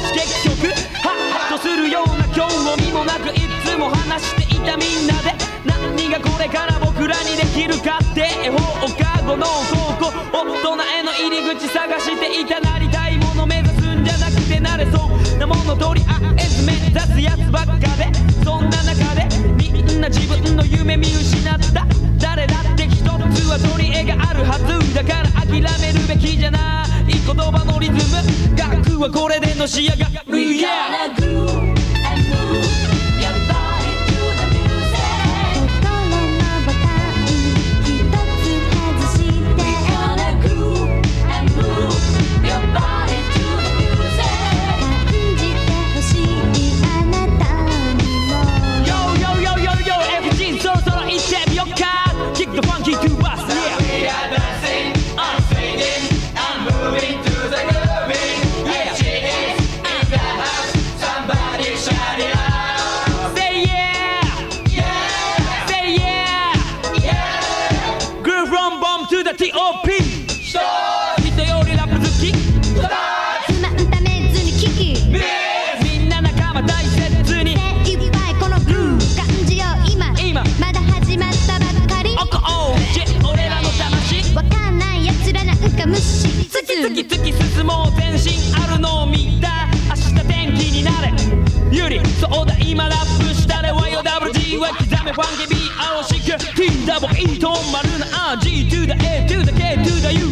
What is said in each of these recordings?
し結局ハッとするような興味もなくいつも話していたみんなで何がこれから僕らにできるかって絵本をかごの高校大人への入り口探していたなりたいもの目指すんじゃなくて慣れそうなものとりあえず目指すやつばっかでそんな中でみんな自分の夢見失った誰だって一つは取り柄があるはずだから諦めるべきじゃない言葉のリズム学はこれで chega 今ラップしたれはよ WG は刻めファンケビー青しく TWE と丸な R G to the A to the K to the U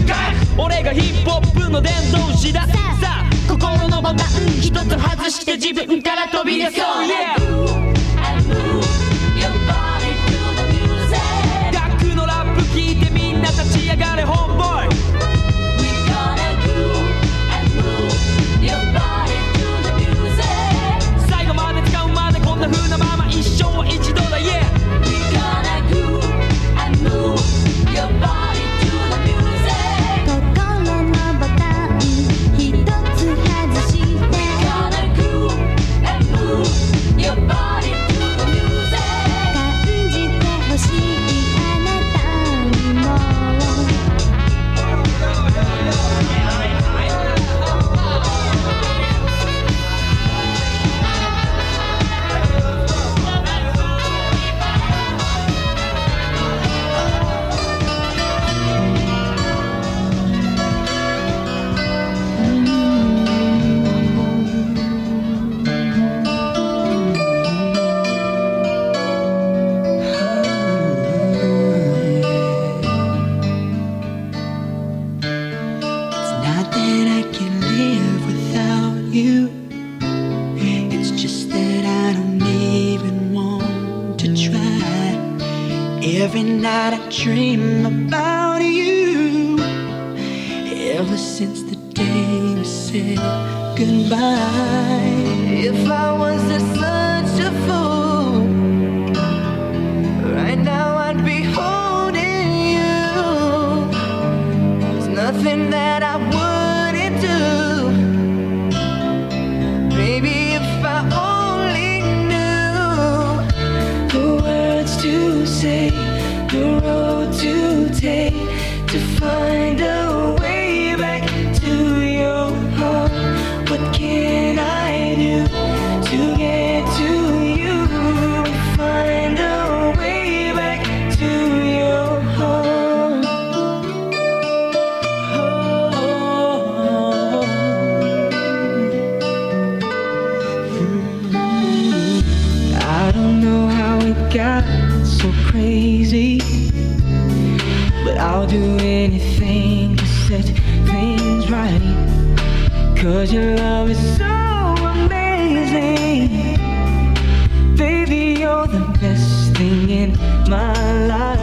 俺がヒップホップの伝道師ださあ心のボタン一つ外して自分から飛び出そう Yeah! I クのラップ聞いてみんな立ち上がれ本番 Every night I dream about you. Ever since the day we said goodbye. If I was the such a fool. got so crazy. But I'll do anything to set things right. Cause your love is so amazing. Baby, you're the best thing in my life.